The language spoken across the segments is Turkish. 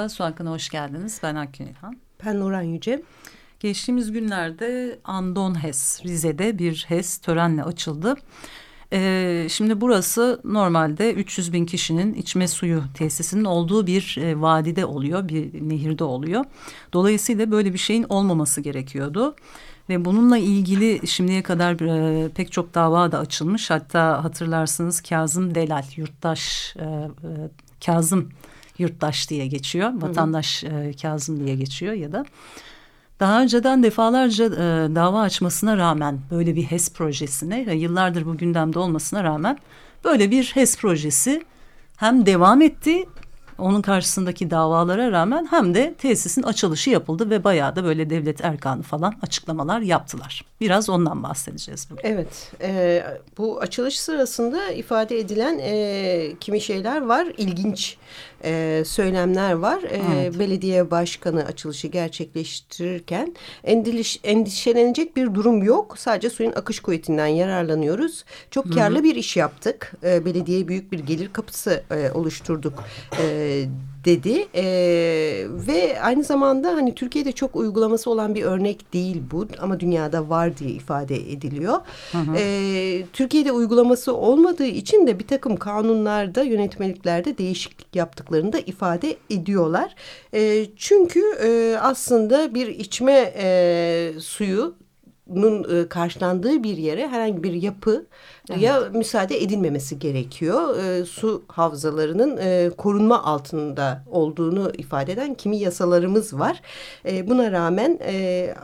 Merhaba, Su Hakkı'na hoş geldiniz. Ben Akgün İlhan. Ben Nuran Yüce. Geçtiğimiz günlerde Andon HES, Rize'de bir HES törenle açıldı. Ee, şimdi burası normalde 300 bin kişinin içme suyu tesisinin olduğu bir e, vadide oluyor, bir nehirde oluyor. Dolayısıyla böyle bir şeyin olmaması gerekiyordu. Ve bununla ilgili şimdiye kadar e, pek çok dava da açılmış. Hatta hatırlarsınız Kazım Delal, yurttaş e, e, Kazım yurttaş diye geçiyor. Vatandaş e, Kazım diye geçiyor ya da... Daha önceden defalarca e, dava açmasına rağmen böyle bir HES projesine yıllardır bu gündemde olmasına rağmen böyle bir HES projesi hem devam etti onun karşısındaki davalara rağmen hem de tesisin açılışı yapıldı ve bayağı da böyle devlet erkanı falan açıklamalar yaptılar. Biraz ondan bahsedeceğiz bugün. Evet, e, bu açılış sırasında ifade edilen e, kimi şeyler var, ilginç e, söylemler var. E, evet. Belediye başkanı açılışı gerçekleştirirken endiliş, endişelenecek bir durum yok. Sadece suyun akış kuvvetinden yararlanıyoruz. Çok karlı Hı -hı. bir iş yaptık. E, belediyeye büyük bir gelir kapısı e, oluşturduk e, dedi e, ve aynı zamanda hani Türkiye'de çok uygulaması olan bir örnek değil bu ama dünyada var diye ifade ediliyor. Hı hı. E, Türkiye'de uygulaması olmadığı için de bir takım kanunlarda yönetmeliklerde değişiklik yaptıklarını da ifade ediyorlar. E, çünkü e, aslında bir içme e, suyu nun karşılandığı bir yere herhangi bir yapı evet. ya müsaade edilmemesi gerekiyor. E, su havzalarının e, korunma altında olduğunu ifade eden kimi yasalarımız var. E, buna rağmen e,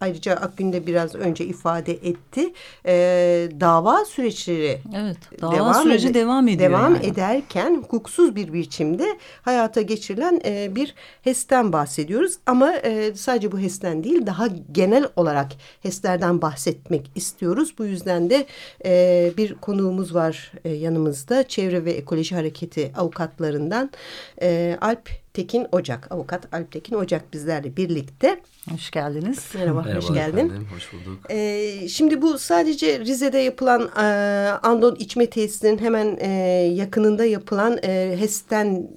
ayrıca Akgün de biraz önce ifade etti. E, dava süreçleri evet, dava devam süreci ed devam ediyor. Devam yani. ederken hukuksuz bir biçimde hayata geçirilen e, bir HES'ten bahsediyoruz. Ama e, sadece bu HES'ten değil daha genel olarak HES'lerden bahsetmek istiyoruz. Bu yüzden de e, bir konuğumuz var e, yanımızda. Çevre ve Ekoloji Hareketi avukatlarından e, Alp Tekin Ocak, avukat Alp Tekin Ocak bizlerle birlikte. Hoş geldiniz. Merhaba, Merhaba hoş geldin. Efendim, hoş bulduk. Ee, şimdi bu sadece Rize'de yapılan e, Andon içme tesisinin hemen e, yakınında yapılan e, HES'ten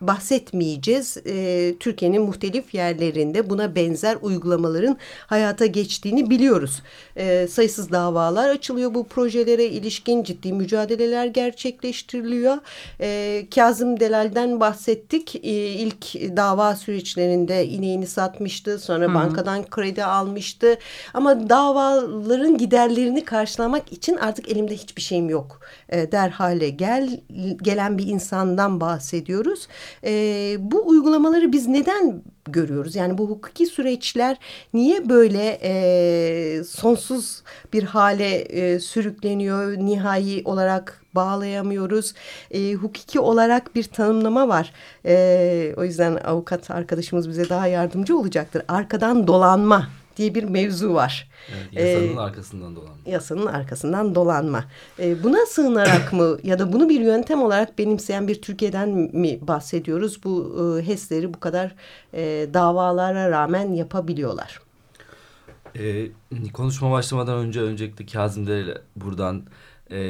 bahsetmeyeceğiz. E, Türkiye'nin muhtelif yerlerinde buna benzer uygulamaların hayata geçtiğini biliyoruz. E, sayısız davalar açılıyor bu projelere ilişkin ciddi mücadeleler gerçekleştiriliyor. E, Kazım Delal'den bahsettik. E, ilk dava süreçlerinde ineğini satmıştı. Sonra Hı -hı. bankadan kredi almıştı. Ama davaların giderlerini karşılamak için artık elimde hiçbir şeyim yok e, der hale gel, gelen bir insandan bahsediyoruz. E, bu uygulamaları biz neden görüyoruz? Yani bu hukuki süreçler niye böyle e, sonsuz bir hale e, sürükleniyor? Nihai olarak bağlayamıyoruz. E, hukuki olarak bir tanımlama var. E, o yüzden avukat arkadaşımız bize daha yardımcı olacaktır. Arkadan dolanma diye bir mevzu var. Evet, yasanın ee, arkasından dolanma. Yasanın arkasından dolanma. Ee, buna sığınarak mı ya da bunu bir yöntem olarak benimseyen bir Türkiye'den mi bahsediyoruz? Bu e, HES'leri bu kadar e, davalara rağmen yapabiliyorlar. Ee, konuşma başlamadan önce öncelikle Kazım buradan e,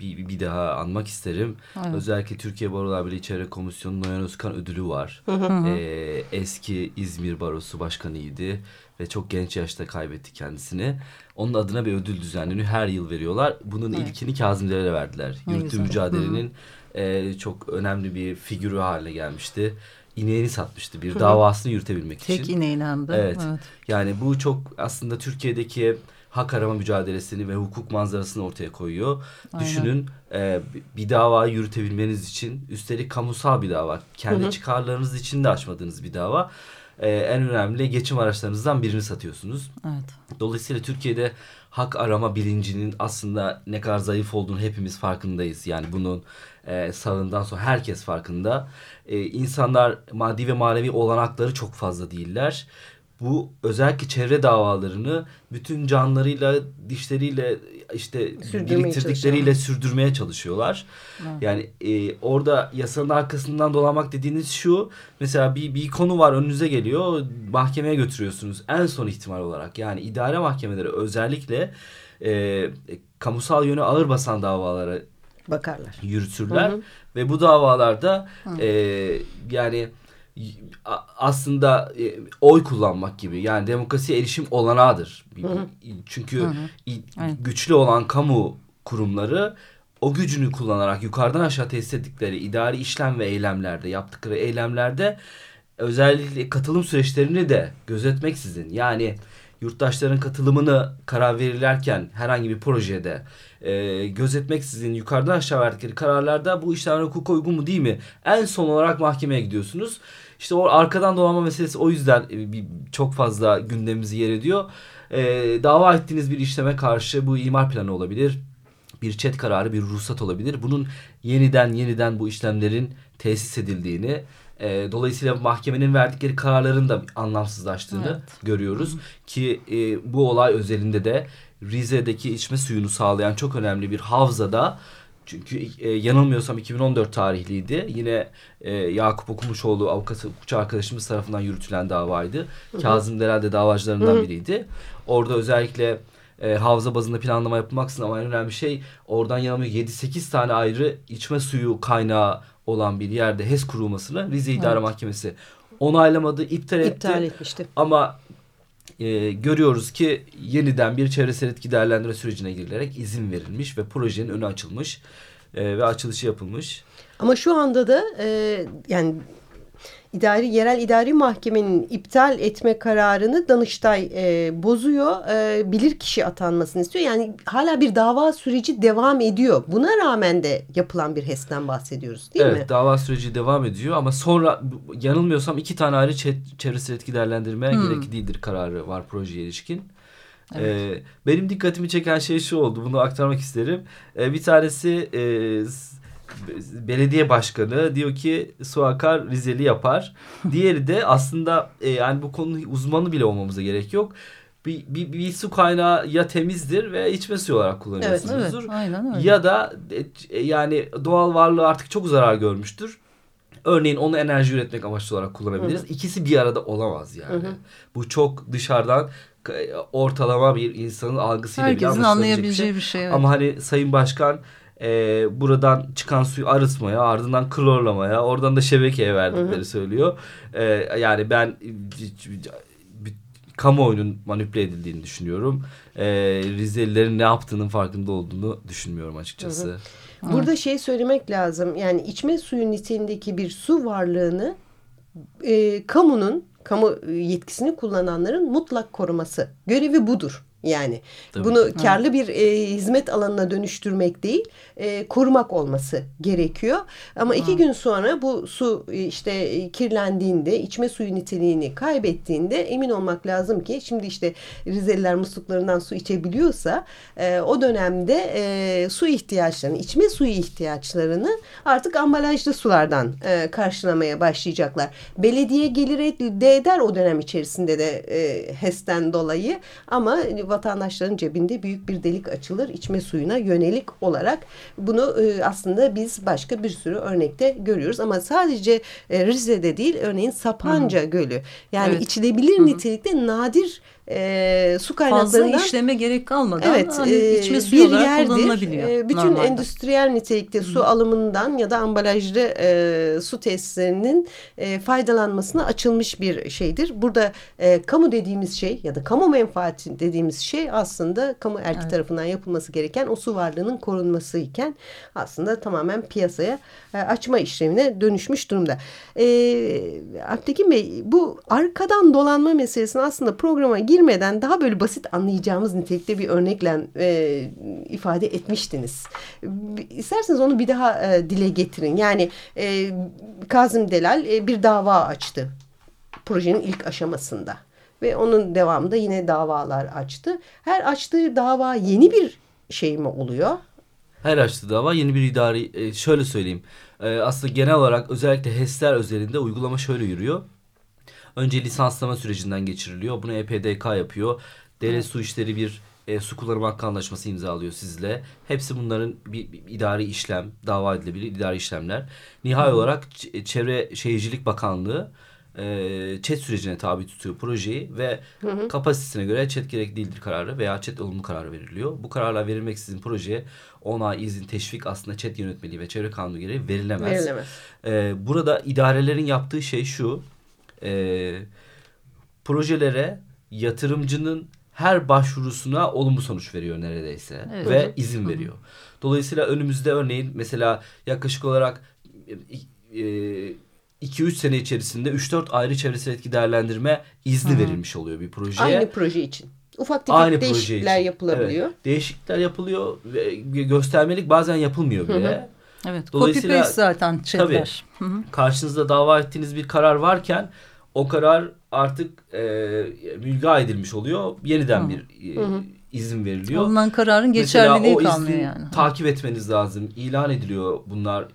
bir, bir daha anmak isterim. Evet. Özellikle Türkiye Barolar Birliği Çevre Komisyonu Noyan Özkan ödülü var. E, eski İzmir Barosu Başkanı'ydı ve çok genç yaşta kaybetti kendisini. Onun adına bir ödül düzenleniyor. Her yıl veriyorlar. Bunun evet. ilkini Kazımilere verdiler. Yürütü mücadelenin e, çok önemli bir figürü haline gelmişti. İneğini satmıştı bir davasını yürütebilmek Tek için. Tek ineğini hem Evet. evet. Yani bu çok aslında Türkiye'deki hak arama mücadelesini ve hukuk manzarasını ortaya koyuyor. Aynen. Düşünün e, bir davayı yürütebilmeniz için üstelik kamusal bir dava. Kendi Hı -hı. çıkarlarınız için de açmadığınız bir dava e, en önemli geçim araçlarınızdan birini satıyorsunuz. Evet. Dolayısıyla Türkiye'de hak arama bilincinin aslında ne kadar zayıf olduğunu hepimiz farkındayız. Yani bunun e, sağından sonra herkes farkında. E, insanlar maddi ve manevi olanakları çok fazla değiller. Bu özellikle çevre davalarını bütün canlarıyla, dişleriyle işte biriktirdikleriyle sürdürmeye çalışıyorlar. Evet. Yani e, orada yasanın arkasından dolanmak dediğiniz şu. Mesela bir, bir konu var önünüze geliyor. Mahkemeye götürüyorsunuz. En son ihtimal olarak. Yani idare mahkemeleri özellikle e, kamusal yönü ağır basan davalara bakarlar. Yürütürler. Hı hı. Ve bu davalarda e, yani aslında e, oy kullanmak gibi yani demokrasiye erişim olanağıdır. Hı hı. Çünkü hı hı. güçlü olan kamu kurumları o gücünü kullanarak yukarıdan aşağı tesis ettikleri idari işlem ve eylemlerde yaptıkları eylemlerde özellikle katılım süreçlerini de gözetmeksizin yani yurttaşların katılımını karar verirlerken herhangi bir projede e, gözetmeksizin yukarıdan aşağı verdikleri kararlarda bu işlemler hukuka uygun mu değil mi? En son olarak mahkemeye gidiyorsunuz. İşte o arkadan dolanma meselesi o yüzden e, çok fazla gündemimizi yer ediyor. E, dava ettiğiniz bir işleme karşı bu imar planı olabilir. Bir çet kararı, bir ruhsat olabilir. Bunun yeniden yeniden bu işlemlerin tesis edildiğini, e, dolayısıyla mahkemenin verdikleri kararların da anlamsızlaştığını evet. görüyoruz. Hı. Ki e, bu olay özelinde de Rize'deki içme suyunu sağlayan çok önemli bir havzada çünkü e, yanılmıyorsam 2014 tarihliydi. Yine e, Yakup Okumuşoğlu avukat hukukçu arkadaşımız tarafından yürütülen davaydı. Hı hı. Kazım Derel de davacılarından hı hı. biriydi. Orada özellikle e, havza bazında planlama yapılmaksızın ama en önemli şey oradan yanılmıyor 7-8 tane ayrı içme suyu kaynağı olan bir yerde HES kurulmasını Rize İdare evet. Mahkemesi onaylamadı, iptal etti. İptal etmişti. Ama e, görüyoruz ki yeniden bir çevresel etki değerlendirme sürecine girilerek izin verilmiş ve projenin önü açılmış e, ve açılışı yapılmış. Ama şu anda da e, yani idari yerel idari mahkemenin iptal etme kararını Danıştay e, bozuyor. E, bilirkişi atanmasını istiyor. Yani hala bir dava süreci devam ediyor. Buna rağmen de yapılan bir HES'ten bahsediyoruz değil evet, mi? Evet dava süreci devam ediyor ama sonra yanılmıyorsam iki tane ayrı çevresel etki değerlendirme hmm. gerekli değildir kararı var projeye ilişkin. Evet. Ee, benim dikkatimi çeken şey şu oldu. Bunu aktarmak isterim. Ee, bir tanesi e, belediye başkanı diyor ki su akar Rizeli yapar. Diğeri de aslında e, yani bu konu uzmanı bile olmamıza gerek yok. Bir, bir, bir su kaynağı ya temizdir ve içme suyu olarak kullanıyorsunuzdur. Evet, evet, aynen öyle. Ya da e, yani doğal varlığı artık çok zarar görmüştür. Örneğin onu enerji üretmek amaçlı olarak kullanabiliriz. Hı hı. İkisi bir arada olamaz yani. Hı hı. Bu çok dışarıdan ortalama bir insanın algısıyla Herkesin bile anlayabileceği bir şey. Bir şey evet. Ama hani Sayın Başkan e, buradan çıkan suyu arıtmaya ardından klorlamaya oradan da şebekeye verdikleri hı hı. söylüyor. E, yani ben kamuoyunun manipüle edildiğini düşünüyorum. E, Rizelilerin ne yaptığının farkında olduğunu düşünmüyorum açıkçası. Hı hı. Burada şey söylemek lazım. Yani içme suyu niteliğindeki bir su varlığını e, kamunun kamu yetkisini kullananların mutlak koruması. Görevi budur. Yani Tabii bunu ki. karlı bir e, hizmet alanına dönüştürmek değil, e, korumak olması gerekiyor. Ama ha. iki gün sonra bu su e, işte kirlendiğinde, içme suyu niteliğini kaybettiğinde emin olmak lazım ki şimdi işte Rizeliler musluklarından su içebiliyorsa e, o dönemde e, su ihtiyaçlarını, içme suyu ihtiyaçlarını artık ambalajlı sulardan e, karşılamaya başlayacaklar. Belediye gelir elde eder o dönem içerisinde de e, HES'ten dolayı ama vatandaşların cebinde büyük bir delik açılır içme suyuna yönelik olarak. Bunu e, aslında biz başka bir sürü örnekte görüyoruz ama sadece e, Rize'de değil örneğin Sapanca Hı -hı. Gölü yani evet. içilebilir Hı -hı. nitelikte nadir e, su kaynaklarından fazla işleme gerek kalmadan evet, hani e, içme suyu bir olarak yerdir. kullanılabiliyor. E, bütün normalde. endüstriyel nitelikte su Hı. alımından ya da ambalajlı e, su tesislerinin e, faydalanmasına açılmış bir şeydir. Burada e, kamu dediğimiz şey ya da kamu menfaati dediğimiz şey aslında kamu erki evet. tarafından yapılması gereken o su varlığının korunması iken aslında tamamen piyasaya e, açma işlemine dönüşmüş durumda. E, Abtekin Bey bu arkadan dolanma meselesini aslında programa gir girmeden daha böyle basit anlayacağımız nitelikte bir örnekle e, ifade etmiştiniz. İsterseniz onu bir daha e, dile getirin. Yani e, Kazım Delal e, bir dava açtı projenin ilk aşamasında. Ve onun devamında yine davalar açtı. Her açtığı dava yeni bir şey mi oluyor? Her açtığı dava yeni bir idari e, şöyle söyleyeyim. E, aslında genel olarak özellikle HES'ler özelinde uygulama şöyle yürüyor. Önce lisanslama sürecinden geçiriliyor. Bunu EPDK yapıyor. Devlet Su İşleri bir e, su kullanımı hakkı anlaşması imzalıyor sizle. Hepsi bunların bir, bir idari işlem, dava edilebilir idari işlemler. Nihai olarak Çevre Şehircilik Bakanlığı e, ÇED sürecine tabi tutuyor projeyi ve hı hı. kapasitesine göre ÇED gerek değildir kararı veya ÇED olumlu kararı veriliyor. Bu kararlar verilmeksizin projeye onay, izin, teşvik aslında ÇED yönetmeliği ve çevre kanunu gereği verilemez. Verilemez. E, burada idarelerin yaptığı şey şu. E, projelere yatırımcının her başvurusuna olumlu sonuç veriyor neredeyse evet. ve izin veriyor. Dolayısıyla önümüzde örneğin mesela yaklaşık olarak 2-3 e, sene içerisinde 3-4 ayrı çevresel etki değerlendirme izni Hı. verilmiş oluyor bir projeye. Aynı proje için. Ufak tefek Aynı değişiklikler yapılabiliyor. Evet, değişiklikler yapılıyor ve göstermelik bazen yapılmıyor bile. Hı hı. Evet, Dolayısıyla, copy paste zaten chatler. Tabii, hı hı. karşınızda dava ettiğiniz bir karar varken o karar artık e, mülga edilmiş oluyor. Yeniden hı. bir e, hı hı. izin veriliyor. Alınan kararın geçerliliği kalmıyor yani. takip etmeniz lazım. İlan ediliyor bunlar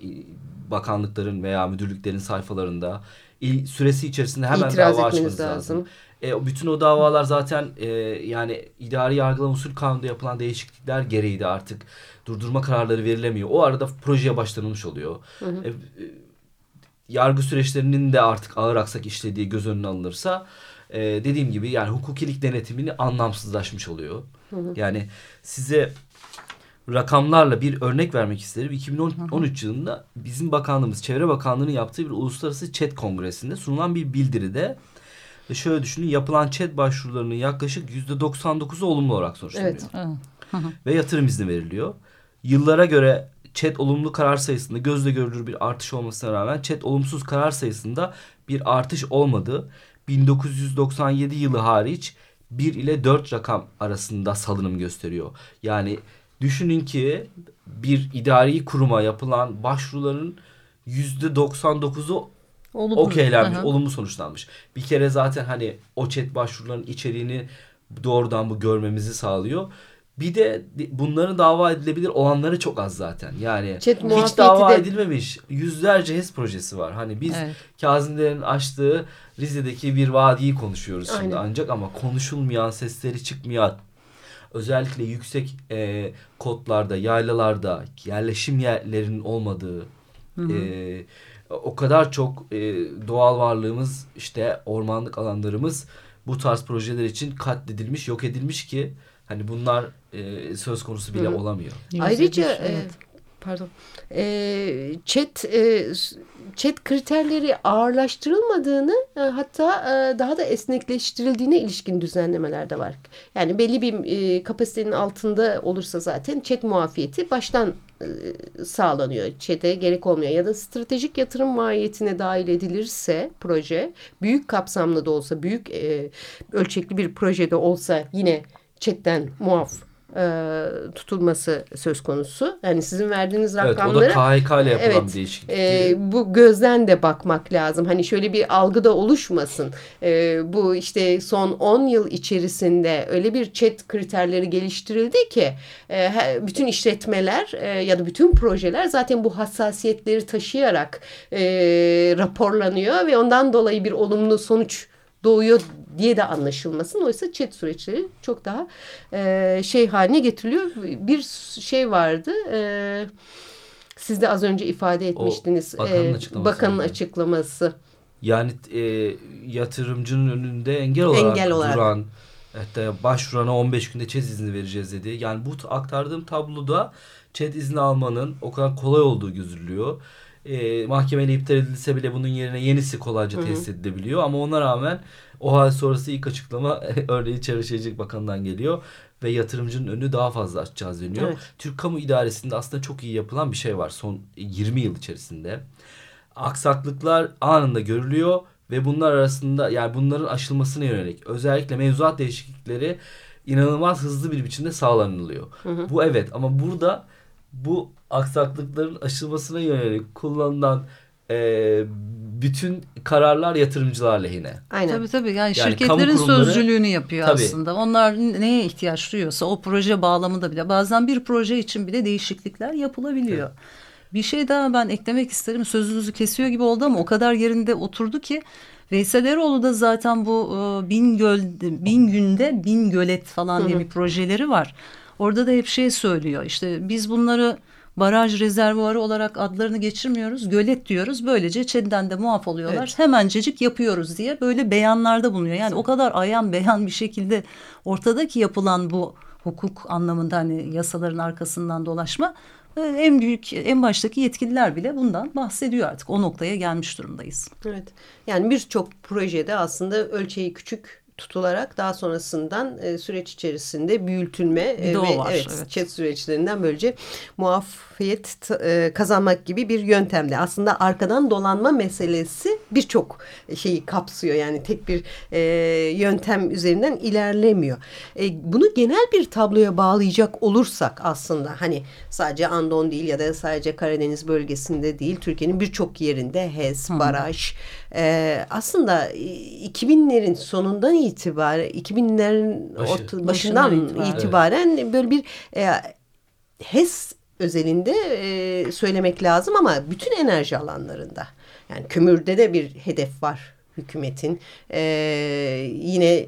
bakanlıkların veya müdürlüklerin sayfalarında. İl, süresi içerisinde hemen İtiraz dava açmanız lazım. lazım. E, bütün o davalar zaten e, yani idari yargılama usul kanunda yapılan değişiklikler gereği de artık durdurma kararları verilemiyor. O arada projeye başlanılmış oluyor. Hı hı. E, e yargı süreçlerinin de artık ağır aksak işlediği göz önüne alınırsa e, dediğim gibi yani hukukilik denetimini anlamsızlaşmış oluyor. Hı hı. Yani size rakamlarla bir örnek vermek isterim. 2013 hı hı. yılında bizim bakanlığımız Çevre Bakanlığı'nın yaptığı bir uluslararası chat kongresinde sunulan bir bildiride şöyle düşünün yapılan chat başvurularının yaklaşık yüzde 99'u olumlu olarak sonuçlanıyor. Evet. Ve yatırım izni veriliyor. Yıllara göre chat olumlu karar sayısında gözle görülür bir artış olmasına rağmen chat olumsuz karar sayısında bir artış olmadı. 1997 yılı hariç 1 ile 4 rakam arasında salınım gösteriyor. Yani düşünün ki bir idari kuruma yapılan başvuruların %99'u okeylenmiş, olumlu sonuçlanmış. Bir kere zaten hani o chat başvuruların içeriğini doğrudan bu görmemizi sağlıyor. Bir de bunların dava edilebilir olanları çok az zaten. Yani Chat hiç dava de... edilmemiş yüzlerce HES projesi var. Hani biz evet. Kazimlerin açtığı Rize'deki bir vadiyi konuşuyoruz Aynen. şimdi ancak ama konuşulmayan sesleri çıkmayan özellikle yüksek e, kotlarda, yaylalarda yerleşim yerlerinin olmadığı hı hı. E, o kadar çok e, doğal varlığımız işte ormanlık alanlarımız bu tarz projeler için katledilmiş, yok edilmiş ki Hani bunlar e, söz konusu bile Hı. olamıyor. Ayrıca e, evet. pardon e, chat e, chat kriterleri ağırlaştırılmadığını e, hatta e, daha da esnekleştirildiğine ilişkin düzenlemeler de var. Yani belli bir e, kapasitenin altında olursa zaten chat muafiyeti baştan sağlanıyor. Chat'e gerek olmuyor ya da stratejik yatırım maliyetine dahil edilirse proje büyük kapsamlı da olsa büyük e, ölçekli bir projede olsa yine chatten muaf e, tutulması söz konusu. Yani sizin verdiğiniz rakamları... Evet o da KHK ile yapılan evet, değişiklik. E, bu gözden de bakmak lazım. Hani şöyle bir algı da oluşmasın. E, bu işte son 10 yıl içerisinde öyle bir chat kriterleri geliştirildi ki e, bütün işletmeler e, ya da bütün projeler zaten bu hassasiyetleri taşıyarak e, raporlanıyor ve ondan dolayı bir olumlu sonuç doğuyor diye de anlaşılmasın. Oysa chat süreçleri çok daha e, şey haline getiriliyor. Bir şey vardı. E, siz de az önce ifade etmiştiniz. O bakanın, e, açıklaması, bakanın açıklaması. Yani e, yatırımcının önünde engel olarak, engel olarak. duran hatta başvurana 15 günde ÇED izni vereceğiz dedi. Yani bu aktardığım tabloda ÇED izni almanın o kadar kolay olduğu gözülüyor e, mahkemeyle iptal edilse bile bunun yerine yenisi kolayca Hı -hı. tesis edilebiliyor. Ama ona rağmen o hal sonrası ilk açıklama örneğin Çevre Şehircilik Bakanı'ndan geliyor ve yatırımcının önünü daha fazla açacağız deniyor. Evet. Türk Kamu İdaresi'nde aslında çok iyi yapılan bir şey var son 20 yıl içerisinde. Aksaklıklar anında görülüyor ve bunlar arasında yani bunların aşılmasına yönelik özellikle mevzuat değişiklikleri inanılmaz hızlı bir biçimde sağlanılıyor. Hı hı. Bu evet ama burada bu aksaklıkların aşılmasına yönelik kullanılan e, bütün kararlar yatırımcılar lehine. Aynen. Tabii tabii yani, yani şirketlerin sözcülüğünü yapıyor tabii. aslında. Onlar neye ihtiyaç duyuyorsa o proje bağlamında bile bazen bir proje için bile değişiklikler yapılabiliyor. Evet. Bir şey daha ben eklemek isterim. Sözünüzü kesiyor gibi oldu ama o kadar yerinde oturdu ki Veysel Eroğlu da zaten bu e, bin göl bin günde bin gölet falan diye bir projeleri var. Orada da hep şey söylüyor. İşte biz bunları baraj rezervuarı olarak adlarını geçirmiyoruz. Gölet diyoruz. Böylece ÇED'den de muaf oluyorlar. Evet. Hemencecik yapıyoruz diye böyle beyanlarda bulunuyor. Yani o kadar ayan beyan bir şekilde ortadaki yapılan bu hukuk anlamında hani yasaların arkasından dolaşma e, en büyük en baştaki yetkililer bile bundan bahsediyor artık o noktaya gelmiş durumdayız. Evet yani birçok projede aslında ölçeği küçük tutularak daha sonrasından e, süreç içerisinde büyütülme e, ve var, evet, evet. chat süreçlerinden böylece muafiyet e, kazanmak gibi bir yöntemde. Aslında arkadan dolanma meselesi birçok şeyi kapsıyor. Yani tek bir e, yöntem üzerinden ilerlemiyor. E, bunu genel bir tabloya bağlayacak olursak aslında hani sadece Andon değil ya da sadece Karadeniz bölgesinde değil Türkiye'nin birçok yerinde HES, baraj e, aslında 2000'lerin sonundan itibaren itibaren 2000'lerin Başı. başından itibaren, itibaren böyle bir e, HES özelinde e, söylemek lazım ama bütün enerji alanlarında. Yani kömürde de bir hedef var hükümetin. E, yine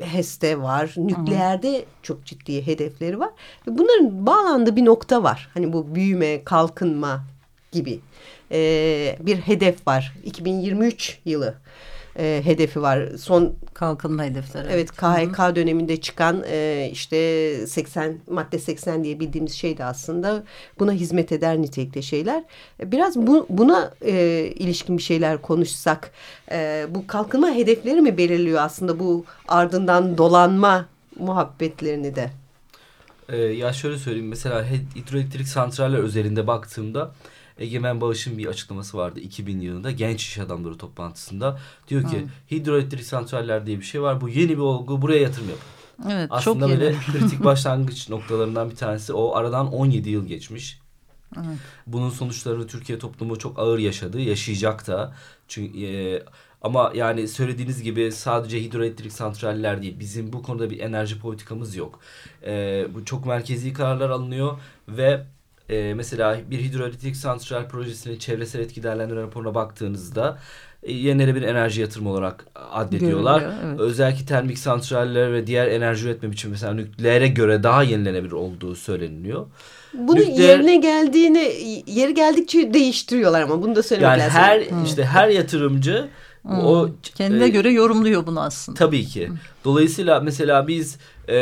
HES'te var nükleerde Hı. çok ciddi hedefleri var. Bunların bağlandığı bir nokta var. Hani bu büyüme kalkınma gibi e, bir hedef var. 2023 yılı e, hedefi var. Son kalkınma hedefleri. Evet KHK Hı -hı. döneminde çıkan e, işte 80 madde 80 diye bildiğimiz şey de aslında buna hizmet eder nitelikte şeyler. Biraz bu, buna e, ilişkin bir şeyler konuşsak e, bu kalkınma hedefleri mi belirliyor aslında bu ardından dolanma muhabbetlerini de? Ee, ya şöyle söyleyeyim mesela hidroelektrik santraller özelinde baktığımda Egemen Bağış'ın bir açıklaması vardı 2000 yılında genç iş adamları toplantısında. Diyor ki hmm. hidroelektrik santraller diye bir şey var. Bu yeni bir olgu. Buraya yatırım yapın. Evet, Aslında çok böyle kritik başlangıç noktalarından bir tanesi. O aradan 17 yıl geçmiş. Evet. Bunun sonuçlarını Türkiye toplumu çok ağır yaşadı. Yaşayacak da. Çünkü e, ama yani söylediğiniz gibi sadece hidroelektrik santraller değil. Bizim bu konuda bir enerji politikamız yok. E, bu çok merkezi kararlar alınıyor ve e, mesela bir hidroelektrik santral projesinin çevresel etki değerlendirme raporuna baktığınızda e, yenilenebilir enerji yatırımı olarak addediyorlar. Evet. Özellikle termik santraller ve diğer enerji üretme biçimi mesela nükleere göre daha yenilenebilir olduğu söyleniliyor. Bunu Nükleer, yerine geldiğini yeri geldikçe değiştiriyorlar ama bunu da söylemek yani lazım. Her hmm. işte her yatırımcı Hmm. O kendine e, göre yorumluyor bunu aslında. Tabii ki. Hmm. Dolayısıyla mesela biz e,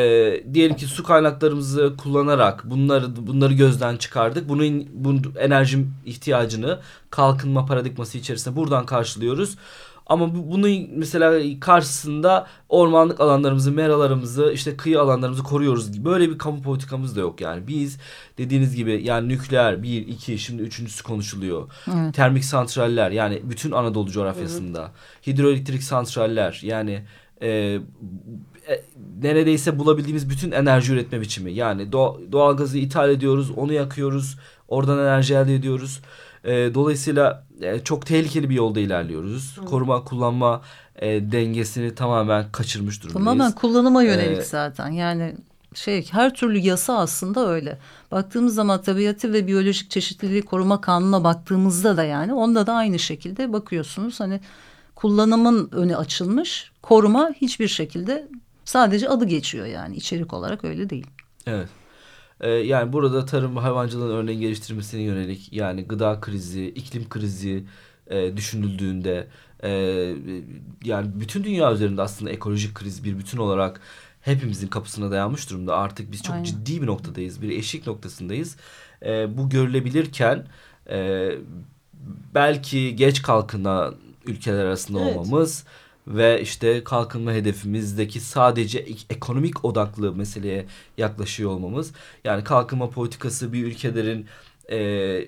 diyelim ki su kaynaklarımızı kullanarak bunları bunları gözden çıkardık. Bunun bu enerji ihtiyacını kalkınma paradigması içerisinde buradan karşılıyoruz. Ama bunun mesela karşısında ormanlık alanlarımızı, meralarımızı, işte kıyı alanlarımızı koruyoruz. Böyle bir kamu politikamız da yok yani. Biz dediğiniz gibi yani nükleer bir, iki, şimdi üçüncüsü konuşuluyor. Evet. Termik santraller yani bütün Anadolu coğrafyasında. Evet. Hidroelektrik santraller yani e, e, neredeyse bulabildiğimiz bütün enerji üretme biçimi. Yani doğal, doğalgazı ithal ediyoruz, onu yakıyoruz, oradan enerji elde ediyoruz. E, dolayısıyla e, çok tehlikeli bir yolda ilerliyoruz. Hı. Koruma kullanma e, dengesini tamamen kaçırmış durumdayız. Tamamen kullanıma yönelik ee, zaten. Yani şey her türlü yasa aslında öyle. Baktığımız zaman tabiatı ve biyolojik çeşitliliği koruma kanununa baktığımızda da yani onda da aynı şekilde bakıyorsunuz. Hani kullanımın önü açılmış, koruma hiçbir şekilde sadece adı geçiyor yani içerik olarak öyle değil. Evet. E, yani burada tarım ve hayvancılığın örneğin geliştirmesine yönelik yani gıda krizi, iklim krizi e, düşünüldüğünde e, yani bütün dünya üzerinde aslında ekolojik kriz bir bütün olarak hepimizin kapısına dayanmış durumda. Artık biz çok Aynen. ciddi bir noktadayız, bir eşik noktasındayız. E, bu görülebilirken e, belki geç kalkınan ülkeler arasında evet. olmamız ve işte kalkınma hedefimizdeki sadece ekonomik odaklı meseleye yaklaşıyor olmamız. Yani kalkınma politikası bir ülkelerin e,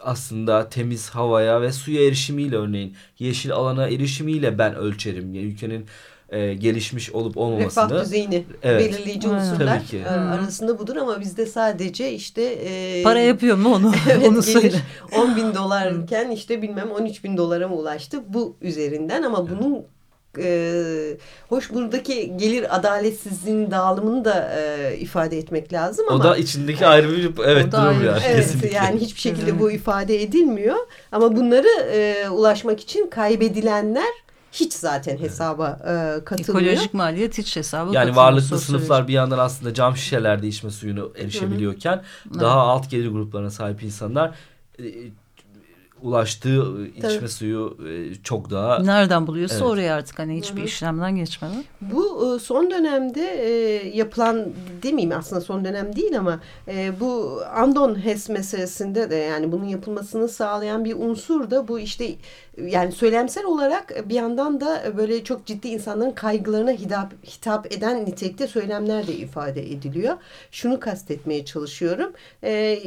aslında temiz havaya ve suya erişimiyle örneğin yeşil alana erişimiyle ben ölçerim. Yani ülkenin e, gelişmiş olup olmamasını. Refah düzeyini evet. belirleyici unsurlar Tabii ki. E, arasında budur ama bizde sadece işte. E, Para yapıyor mu onu? evet, onu söyle. 10 bin dolarken işte bilmem 13 bin dolara mı ulaştı bu üzerinden ama bunun e, hoş buradaki gelir adaletsizliğinin dağılımını da e, ifade etmek lazım ama. O da içindeki ayrı bir evet durum ayrı. yani. Evet kesinlikle. yani hiçbir şekilde bu ifade edilmiyor ama bunları e, ulaşmak için kaybedilenler hiç zaten hesaba e, katılmıyor. Ekolojik maliyet hiç hesaba Yani varlıklı sınıflar bir yandan aslında cam şişelerde içme suyunu erişebiliyorken Hı -hı. daha alt gelir gruplarına sahip insanlar e, ulaştığı Tabii. içme suyu e, çok daha... Nereden buluyorsa evet. oraya artık hani hiçbir Hı -hı. işlemden geçmeden. Bu e, son dönemde e, yapılan demeyeyim aslında son dönem değil ama bu Andon HES meselesinde de yani bunun yapılmasını sağlayan bir unsur da bu işte yani söylemsel olarak bir yandan da böyle çok ciddi insanların kaygılarına hitap, hitap eden nitelikte söylemler de ifade ediliyor. Şunu kastetmeye çalışıyorum. E,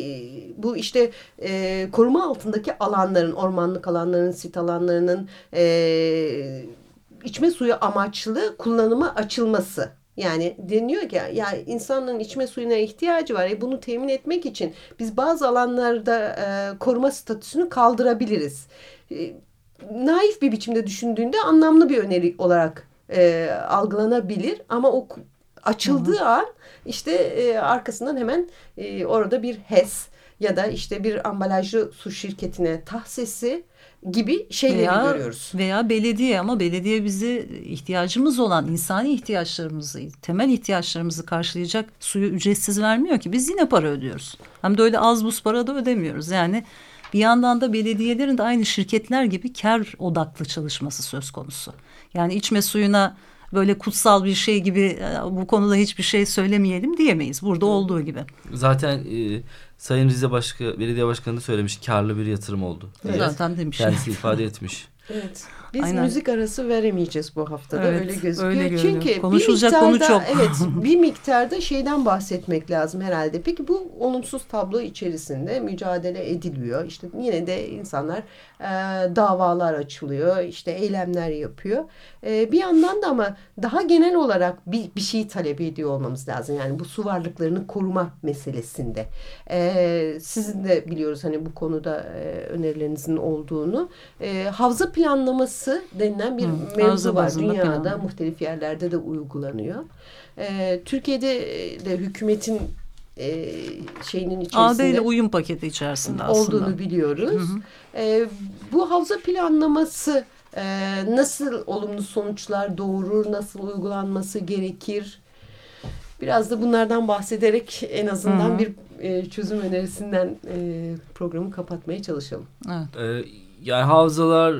bu işte e, koruma altındaki alanların, ormanlık alanların, sit alanlarının e, içme suyu amaçlı kullanıma açılması. Yani deniyor ki ya insanların içme suyuna ihtiyacı var. E bunu temin etmek için biz bazı alanlarda e, koruma statüsünü kaldırabiliriz. E, naif bir biçimde düşündüğünde anlamlı bir öneri olarak e, algılanabilir. Ama o açıldığı Hı -hı. an işte e, arkasından hemen e, orada bir HES ya da işte bir ambalajlı su şirketine tahsisi gibi şeyleri veya, görüyoruz. Veya belediye ama belediye bizi ihtiyacımız olan insani ihtiyaçlarımızı, temel ihtiyaçlarımızı karşılayacak suyu ücretsiz vermiyor ki. Biz yine para ödüyoruz. Hem de öyle az buz para da ödemiyoruz. Yani bir yandan da belediyelerin de aynı şirketler gibi kar odaklı çalışması söz konusu. Yani içme suyuna böyle kutsal bir şey gibi bu konuda hiçbir şey söylemeyelim diyemeyiz. Burada olduğu gibi. Zaten e, Sayın Rize Başka Belediye Başkanı da söylemiş karlı bir yatırım oldu. Evet. Zaten demiş. Kendisi ifade etmiş. Evet. Biz Aynen. müzik arası veremeyeceğiz bu haftada evet, öyle gözüküyor. Öyle Çünkü konuşulacak bir konu çok. evet bir miktarda şeyden bahsetmek lazım herhalde. Peki bu olumsuz tablo içerisinde mücadele ediliyor. İşte yine de insanlar e, davalar açılıyor, işte eylemler yapıyor. E, bir yandan da ama daha genel olarak bir, bir şeyi talep ediyor olmamız lazım. Yani bu su varlıklarını koruma meselesinde. E, sizin de biliyoruz hani bu konuda e, önerilerinizin olduğunu. E, havza planlaması denilen bir Hı, mevzu var. Dünyada planlama. muhtelif yerlerde de uygulanıyor. E, Türkiye'de de hükümetin e, şeyinin içerisinde AB ile uyum paketi içerisinde aslında olduğunu biliyoruz. Hı hı. E, bu havza planlaması e, nasıl olumlu sonuçlar doğurur, nasıl uygulanması gerekir? Biraz da bunlardan bahsederek en azından hı hı. bir e, çözüm önerisinden e, programı kapatmaya çalışalım. Evet. Ee, yani havzalar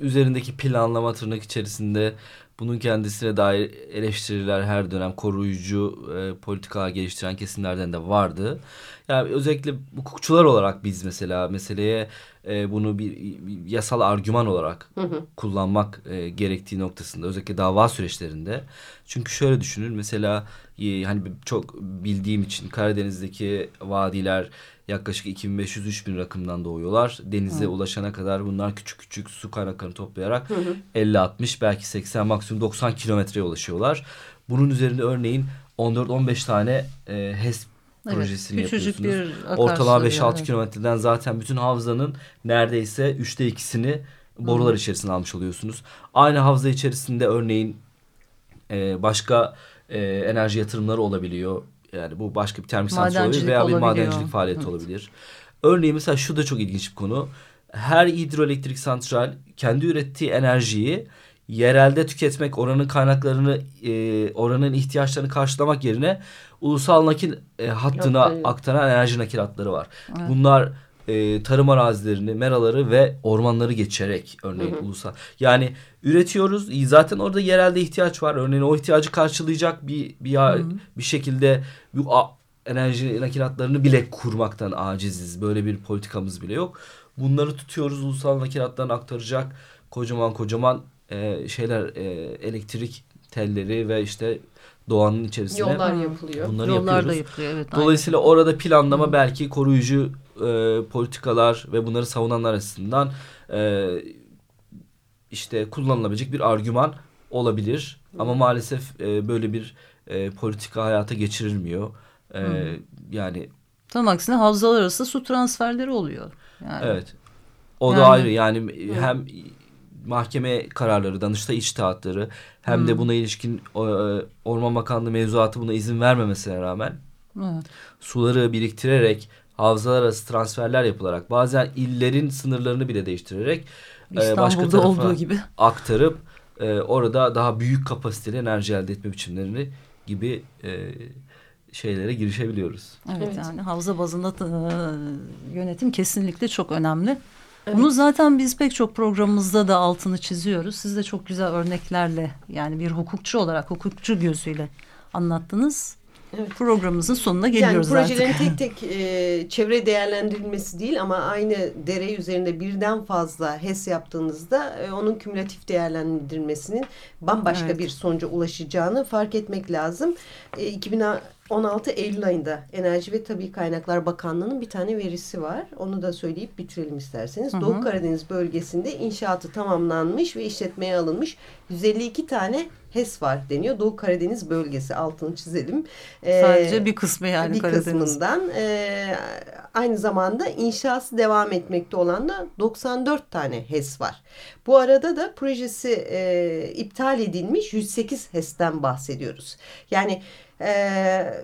üzerindeki planlama tırnak içerisinde bunun kendisine dair eleştiriler her dönem koruyucu e, politikalar geliştiren kesimlerden de vardı. Yani özellikle hukukçular olarak biz mesela meseleye e, bunu bir, bir yasal argüman olarak hı hı. kullanmak e, gerektiği noktasında özellikle dava süreçlerinde. Çünkü şöyle düşünün mesela e, hani çok bildiğim için Karadeniz'deki vadiler yaklaşık 2500-3000 rakımdan doğuyorlar. Denize Hı. ulaşana kadar bunlar küçük küçük su kaynaklarını toplayarak 50-60 belki 80 maksimum 90 kilometreye ulaşıyorlar. Bunun üzerinde örneğin 14-15 tane e, HES evet, projesini yapıyorsunuz. Bir Ortalama 5-6 yani. kilometreden zaten bütün havzanın neredeyse üçte ikisini borular Hı. içerisine almış oluyorsunuz. Aynı havza içerisinde örneğin e, başka e, enerji yatırımları olabiliyor. Yani bu başka bir termik santral olabilir veya bir madencilik faaliyeti evet. olabilir. Örneğin mesela şu da çok ilginç bir konu. Her hidroelektrik santral kendi ürettiği enerjiyi yerelde tüketmek, oranın kaynaklarını, e, oranın ihtiyaçlarını karşılamak yerine ulusal nakil e, hattına Yok, aktaran enerji nakil hatları var. Evet. Bunlar e, tarım arazilerini, meraları ve ormanları geçerek örneğin hı hı. ulusal. Yani üretiyoruz. Zaten orada yerelde ihtiyaç var. Örneğin o ihtiyacı karşılayacak bir bir hı hı. bir şekilde bu enerji nakilatlarını bile kurmaktan aciziz. Böyle bir politikamız bile yok. Bunları tutuyoruz ulusal nakilatlarını aktaracak kocaman kocaman e, şeyler e, elektrik telleri ve işte doğanın içerisinde yollar yapılıyor. Bunları Yollar yapıyoruz. da yapılıyor evet. Dolayısıyla aynen. orada planlama Hı. belki koruyucu e, politikalar ve bunları savunanlar açısından e, işte kullanılabilecek bir argüman olabilir. Ama maalesef e, böyle bir e, politika hayata geçirilmiyor. E, yani Tam aksine havzalar arası su transferleri oluyor. Yani. Evet. O Yani- da ayrı yani hem mahkeme kararları, Danıştay içtihatları hem de buna ilişkin e, Orman Bakanlığı mevzuatı buna izin vermemesine rağmen Evet. suları biriktirerek havzalar arası transferler yapılarak bazen illerin sınırlarını bile değiştirerek e, başka İstanbul'da tarafa olduğu gibi. aktarıp e, orada daha büyük kapasiteli enerji elde etme biçimlerini gibi e, şeylere girişebiliyoruz. Evet, Evet. yani havza bazında e, yönetim kesinlikle çok önemli. Bunu zaten biz pek çok programımızda da altını çiziyoruz. Siz de çok güzel örneklerle yani bir hukukçu olarak hukukçu gözüyle anlattınız. Evet. Programımızın sonuna Yani geliyoruz projelerin artık. tek tek e, çevre değerlendirilmesi değil ama aynı dere üzerinde birden fazla HES yaptığınızda e, onun kümülatif değerlendirilmesinin bambaşka Evet. bir sonuca ulaşacağını fark etmek lazım. E, 2016 Eylül ayında Enerji ve Tabii Kaynaklar Bakanlığı'nın bir tane verisi var. Onu da söyleyip bitirelim isterseniz. Hı hı. Doğu Karadeniz bölgesinde inşaatı tamamlanmış ve işletmeye alınmış 152 tane HES var deniyor. Doğu Karadeniz bölgesi altını çizelim. E, Sadece bir kısmı yani bir Karadeniz. kısmından e, aynı zamanda inşası devam etmekte olan da 94 tane HES var. Bu arada da projesi e, iptal edilmiş 108 HES'ten bahsediyoruz. Yani e,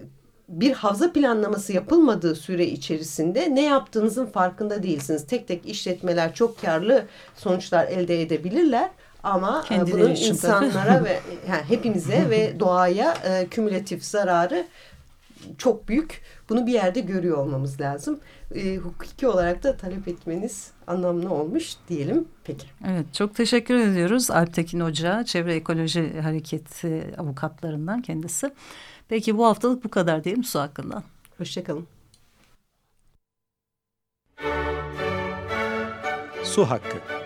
bir havza planlaması yapılmadığı süre içerisinde ne yaptığınızın farkında değilsiniz. Tek tek işletmeler çok karlı sonuçlar elde edebilirler. Ama e, Kendileri bunun için insanlara ve yani hepimize ve doğaya e, kümülatif zararı çok büyük. Bunu bir yerde görüyor olmamız lazım. E, hukuki olarak da talep etmeniz anlamlı olmuş diyelim. Peki. Evet çok teşekkür ediyoruz Alp Tekin Hoca, Çevre Ekoloji Hareketi avukatlarından kendisi. Peki bu haftalık bu kadar diyelim su hakkında. Hoşçakalın. Su hakkı.